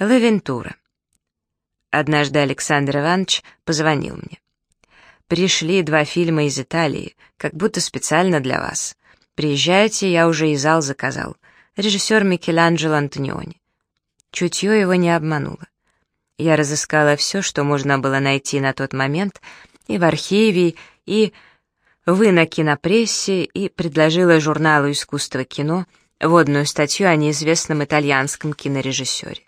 Лавентура. Однажды Александр Иванович позвонил мне. «Пришли два фильма из Италии, как будто специально для вас. Приезжайте, я уже и зал заказал. Режиссер Микеланджело Антониони». Чутье его не обмануло. Я разыскала все, что можно было найти на тот момент, и в архиве, и вы на кинопрессе, и предложила журналу «Искусство кино» водную статью о неизвестном итальянском кинорежиссере.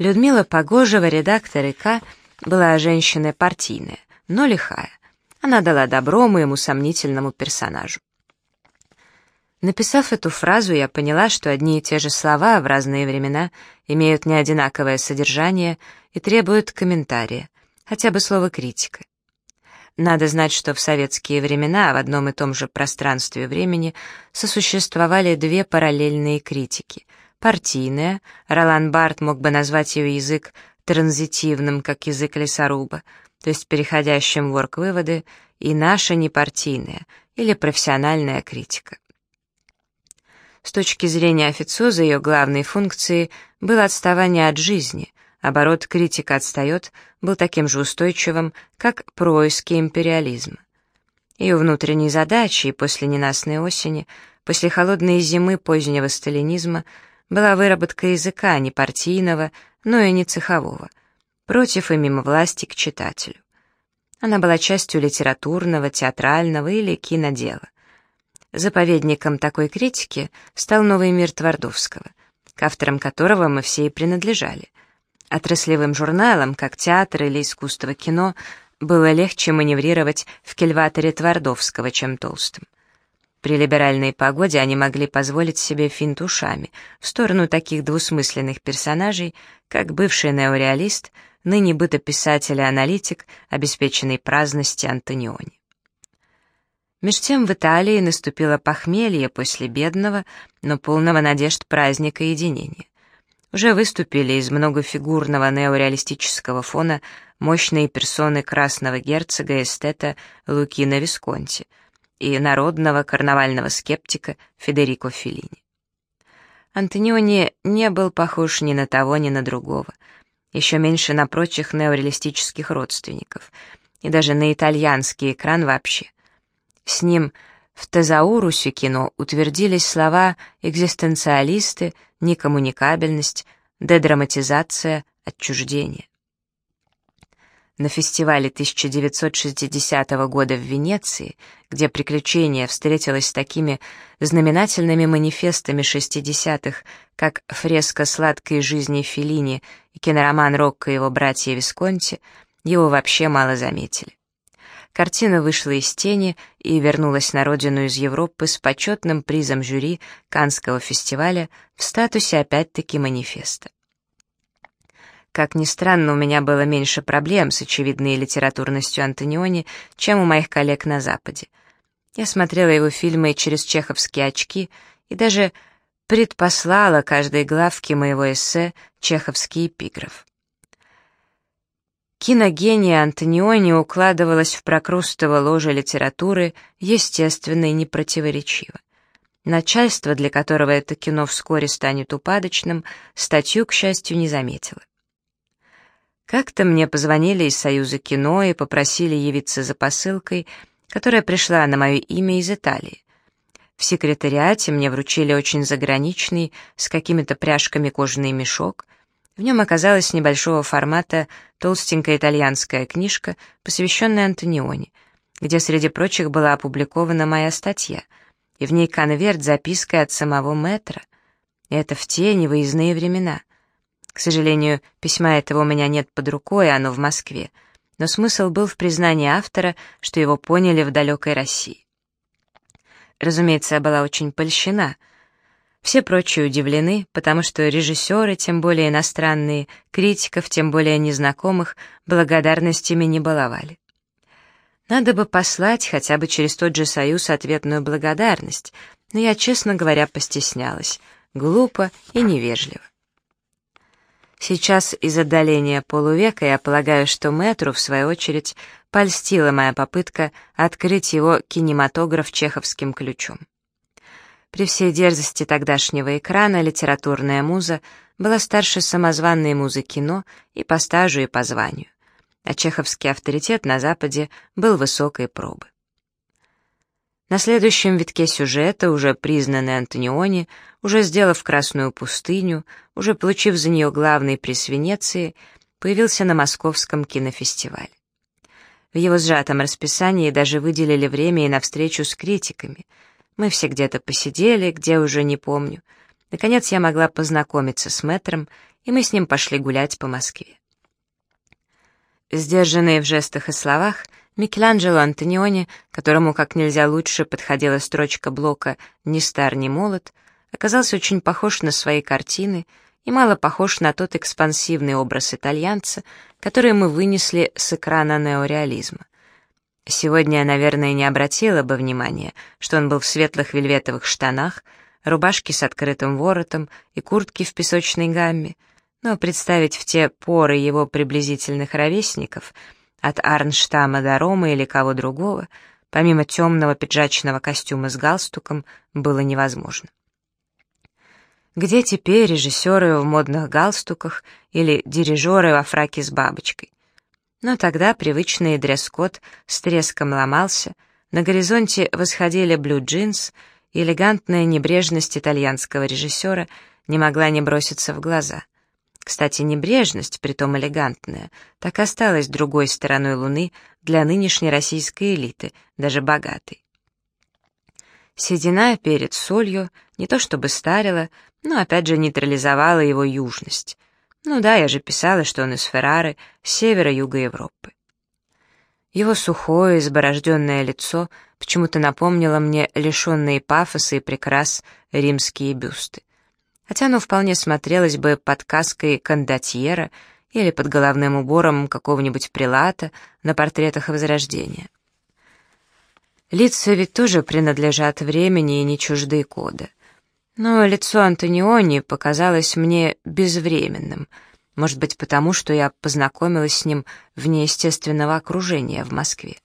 Людмила Погожева, редактор ИК, была женщина партийная, но лихая. Она дала добро моему сомнительному персонажу. Написав эту фразу, я поняла, что одни и те же слова в разные времена имеют неодинаковое содержание и требуют комментария, хотя бы слова критика. Надо знать, что в советские времена в одном и том же пространстве времени сосуществовали две параллельные критики. Партийная, Ролан Барт мог бы назвать ее язык транзитивным, как язык лесоруба, то есть переходящим в орг-выводы, и наша непартийная или профессиональная критика. С точки зрения официоза ее главной функцией было отставание от жизни, оборот критика отстает был таким же устойчивым, как происки империализма. Ее внутренней задачей после ненастной осени, после холодной зимы позднего сталинизма, была выработка языка не партийного, но и не цехового, против и мимо власти к читателю. Она была частью литературного, театрального или кинодела. Заповедником такой критики стал новый мир Твардовского, к авторам которого мы все и принадлежали. Отраслевым журналам, как театр или искусство кино, было легче маневрировать в кельваторе Твардовского, чем толстым. При либеральной погоде они могли позволить себе финт ушами в сторону таких двусмысленных персонажей, как бывший неореалист, ныне бытописатель и аналитик, обеспеченный праздности Антониони. Меж тем в Италии наступило похмелье после бедного, но полного надежд праздника единения. Уже выступили из многофигурного неореалистического фона мощные персоны красного герцога эстета Лукино Висконти и народного карнавального скептика Федерико Феллини. Антониони не был похож ни на того, ни на другого, еще меньше на прочих неореалистических родственников, и даже на итальянский экран вообще — с ним в тезаурусе кино утвердились слова «экзистенциалисты», «некоммуникабельность», «дедраматизация», «отчуждение». На фестивале 1960 года в Венеции, где «Приключение» встретилось с такими знаменательными манифестами 60-х, как «Фреска сладкой жизни Феллини» и кинороман Рокко и его братья Висконти, его вообще мало заметили. Картина вышла из тени и вернулась на родину из Европы с почетным призом жюри Каннского фестиваля в статусе опять-таки манифеста. Как ни странно, у меня было меньше проблем с очевидной литературностью Антониони, чем у моих коллег на Западе. Я смотрела его фильмы через чеховские очки и даже предпослала каждой главке моего эссе чеховский эпиграф. Киногения Антониони укладывалась в прокрустово ложе литературы естественно и непротиворечиво. Начальство, для которого это кино вскоре станет упадочным, статью, к счастью, не заметило. Как-то мне позвонили из Союза кино и попросили явиться за посылкой, которая пришла на мое имя из Италии. В секретариате мне вручили очень заграничный, с какими-то пряжками кожаный мешок — в нем оказалась небольшого формата толстенькая итальянская книжка, посвященная Антониони, где среди прочих была опубликована моя статья, и в ней конверт с запиской от самого мэтра. Это в те невыездные времена. К сожалению, письма этого у меня нет под рукой, оно в Москве, но смысл был в признании автора, что его поняли в далекой России. Разумеется, я была очень польщена — все прочие удивлены, потому что режиссеры, тем более иностранные, критиков, тем более незнакомых, благодарностями не баловали. Надо бы послать хотя бы через тот же союз ответную благодарность, но я, честно говоря, постеснялась. Глупо и невежливо. Сейчас из отдаления полувека я полагаю, что Мэтру, в свою очередь, польстила моя попытка открыть его кинематограф чеховским ключом. При всей дерзости тогдашнего экрана литературная муза была старше самозванной музы кино и по стажу, и по званию. А чеховский авторитет на Западе был высокой пробы. На следующем витке сюжета, уже признанный Антониони, уже сделав «Красную пустыню», уже получив за нее главный приз Венеции, появился на Московском кинофестивале. В его сжатом расписании даже выделили время и на встречу с критиками. Мы все где-то посидели, где уже не помню. Наконец я могла познакомиться с мэтром, и мы с ним пошли гулять по Москве. Сдержанный в жестах и словах, Микеланджело Антониони, которому как нельзя лучше подходила строчка блока «Ни стар, ни молод», оказался очень похож на свои картины и мало похож на тот экспансивный образ итальянца, который мы вынесли с экрана неореализма. Сегодня я, наверное, не обратила бы внимания, что он был в светлых вельветовых штанах, рубашке с открытым воротом и куртке в песочной гамме, но представить в те поры его приблизительных ровесников — от Арнштама до Рома или кого другого, помимо темного пиджачного костюма с галстуком, было невозможно. Где теперь режиссеры в модных галстуках или дирижеры во фраке с бабочкой? Но тогда привычный дресс-код с треском ломался, на горизонте восходили блю-джинс, элегантная небрежность итальянского режиссера не могла не броситься в глаза. Кстати, небрежность, притом элегантная, так осталась другой стороной Луны для нынешней российской элиты, даже богатой. Седина перед солью не то чтобы старила, но опять же нейтрализовала его южность. Ну да, я же писала, что он из Феррары, севера-юга Европы. Его сухое, изборожденное лицо почему-то напомнило мне лишенные пафоса и прекрас римские бюсты хотя оно вполне смотрелось бы под каской кондотьера или под головным убором какого-нибудь прилата на портретах Возрождения. Лица ведь тоже принадлежат времени и не чужды кода. Но лицо Антониони показалось мне безвременным, может быть, потому что я познакомилась с ним вне естественного окружения в Москве.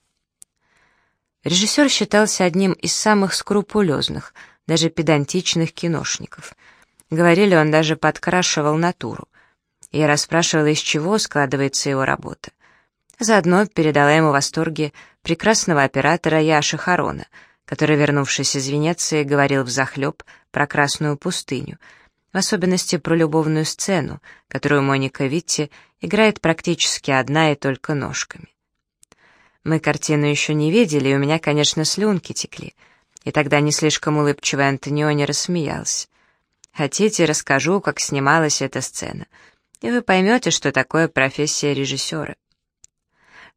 Режиссер считался одним из самых скрупулезных, даже педантичных киношников — Говорили, он даже подкрашивал натуру. Я расспрашивала, из чего складывается его работа. Заодно передала ему восторги прекрасного оператора Яши Харона, который, вернувшись из Венеции, говорил взахлеб про Красную пустыню, в особенности про любовную сцену, которую Моника Витти играет практически одна и только ножками. Мы картину еще не видели, и у меня, конечно, слюнки текли. И тогда не слишком улыбчивый Антониони рассмеялся. Хотите, расскажу, как снималась эта сцена, и вы поймете, что такое профессия режиссера.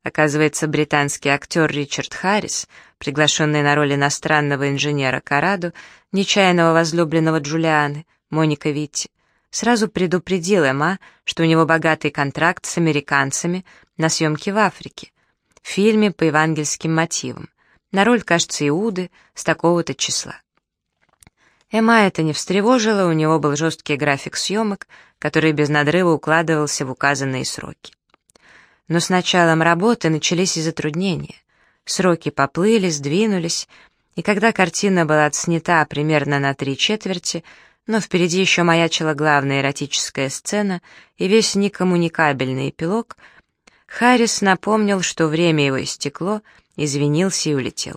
Оказывается, британский актер Ричард Харрис, приглашенный на роль иностранного инженера Караду, нечаянного возлюбленного Джулианы, Моника Витти, сразу предупредил Эма, что у него богатый контракт с американцами на съемки в Африке, в фильме по евангельским мотивам, на роль, кажется, Иуды с такого-то числа. Эма это не встревожило, у него был жесткий график съемок, который без надрыва укладывался в указанные сроки. Но с началом работы начались и затруднения. Сроки поплыли, сдвинулись, и когда картина была отснята примерно на три четверти, но впереди еще маячила главная эротическая сцена и весь некоммуникабельный эпилог, Харрис напомнил, что время его истекло, извинился и улетел.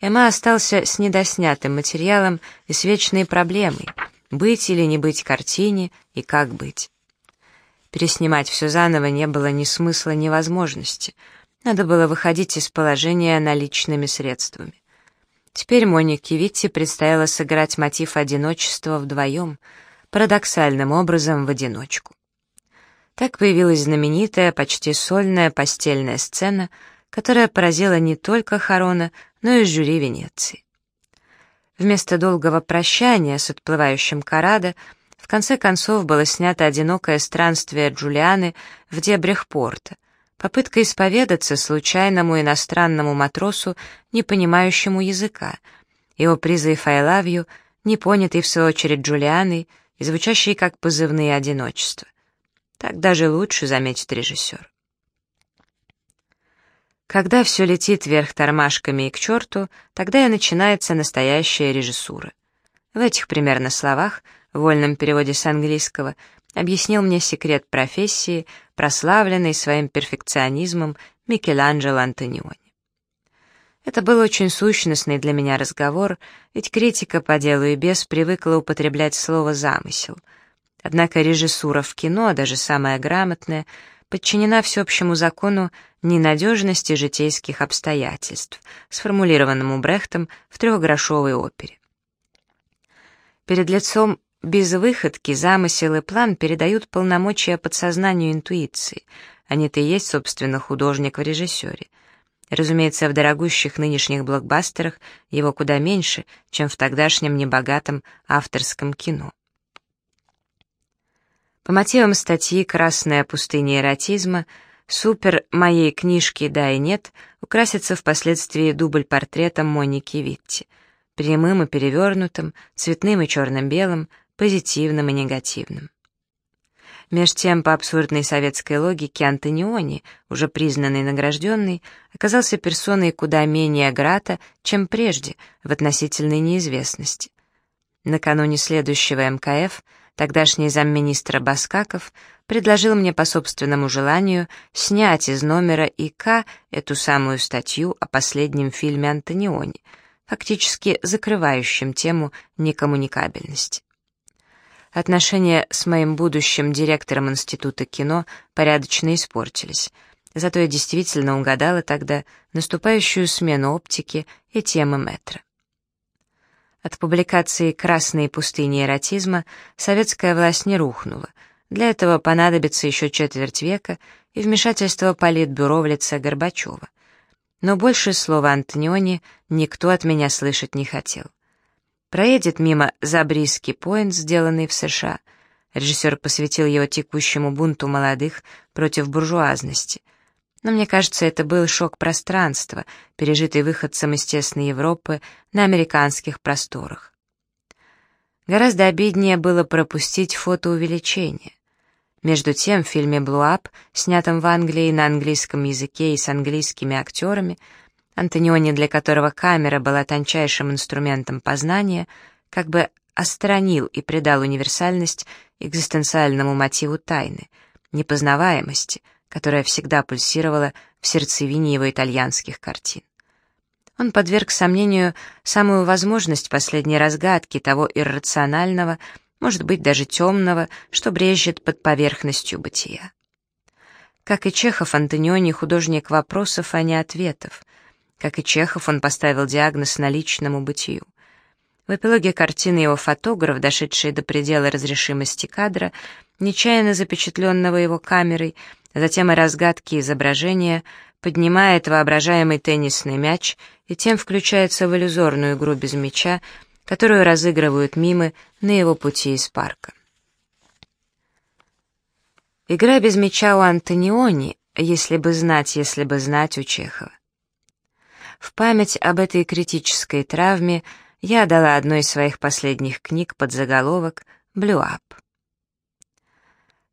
Эма остался с недоснятым материалом и с вечной проблемой — быть или не быть картине и как быть. Переснимать все заново не было ни смысла, ни возможности. Надо было выходить из положения наличными средствами. Теперь Монике Витти предстояло сыграть мотив одиночества вдвоем, парадоксальным образом в одиночку. Так появилась знаменитая, почти сольная постельная сцена, которая поразила не только Харона, но и жюри Венеции. Вместо долгого прощания с отплывающим Карадо в конце концов было снято одинокое странствие Джулианы в дебрях порта, попытка исповедаться случайному иностранному матросу, не понимающему языка, его призыв «I love you», не в свою очередь Джулианой и звучащий как позывные одиночества. Так даже лучше, заметит режиссер. Когда все летит вверх тормашками и к черту, тогда и начинается настоящая режиссура. В этих примерно словах, в вольном переводе с английского, объяснил мне секрет профессии, прославленный своим перфекционизмом Микеланджело Антониони. Это был очень сущностный для меня разговор, ведь критика по делу и без привыкла употреблять слово «замысел». Однако режиссура в кино, даже самая грамотная, подчинена всеобщему закону ненадежности житейских обстоятельств, сформулированному Брехтом в трехгрошовой опере. Перед лицом безвыходки замысел и план передают полномочия подсознанию интуиции. Они-то и есть, собственно, художник в режиссере. Разумеется, в дорогущих нынешних блокбастерах его куда меньше, чем в тогдашнем небогатом авторском кино. По мотивам статьи «Красная пустыня эротизма» супер моей книжки «Да и нет» украсится впоследствии дубль-портретом Моники Витти, прямым и перевернутым, цветным и черным-белым, позитивным и негативным. Меж тем, по абсурдной советской логике, Антониони, уже признанный награжденный, оказался персоной куда менее грата, чем прежде, в относительной неизвестности. Накануне следующего МКФ Тогдашний замминистра Баскаков предложил мне по собственному желанию снять из номера ИК эту самую статью о последнем фильме Антониони, фактически закрывающем тему некоммуникабельности. Отношения с моим будущим директором Института кино порядочно испортились, зато я действительно угадала тогда наступающую смену оптики и темы метра. От публикации «Красные пустыни эротизма» советская власть не рухнула. Для этого понадобится еще четверть века и вмешательство Политбюро в лице Горбачева. Но больше слова Антониони никто от меня слышать не хотел. Проедет мимо Забриски Пойнт, сделанный в США. Режиссер посвятил его текущему бунту молодых против буржуазности — но мне кажется, это был шок пространства, пережитый выходцем из тесной Европы на американских просторах. Гораздо обиднее было пропустить фотоувеличение. Между тем, в фильме «Блуап», снятом в Англии на английском языке и с английскими актерами, Антониони, для которого камера была тончайшим инструментом познания, как бы остранил и придал универсальность экзистенциальному мотиву тайны, непознаваемости — которая всегда пульсировала в сердцевине его итальянских картин. Он подверг сомнению самую возможность последней разгадки того иррационального, может быть, даже темного, что брежет под поверхностью бытия. Как и Чехов, Антониони — художник вопросов, а не ответов. Как и Чехов, он поставил диагноз наличному бытию. В эпилоге картины его фотограф, дошедший до предела разрешимости кадра, нечаянно запечатленного его камерой, затем и разгадки изображения, поднимает воображаемый теннисный мяч и тем включается в иллюзорную игру без мяча, которую разыгрывают мимы на его пути из парка. Игра без мяча у Антониони, если бы знать, если бы знать у Чехова. В память об этой критической травме я дала одной из своих последних книг под заголовок «Блю Ап».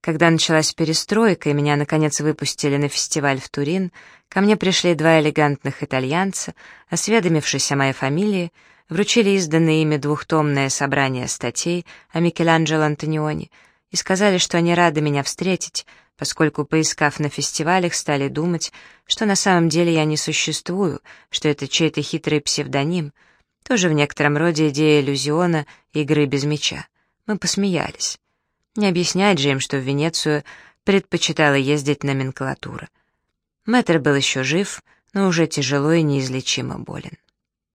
Когда началась перестройка и меня, наконец, выпустили на фестиваль в Турин, ко мне пришли два элегантных итальянца, осведомившись о моей фамилии, вручили изданное ими двухтомное собрание статей о Микеланджело Антониони и сказали, что они рады меня встретить, поскольку, поискав на фестивалях, стали думать, что на самом деле я не существую, что это чей-то хитрый псевдоним, тоже в некотором роде идея иллюзиона игры без мяча. Мы посмеялись. Не объяснять же им, что в Венецию предпочитала ездить номенклатура. Мэтр был еще жив, но уже тяжело и неизлечимо болен.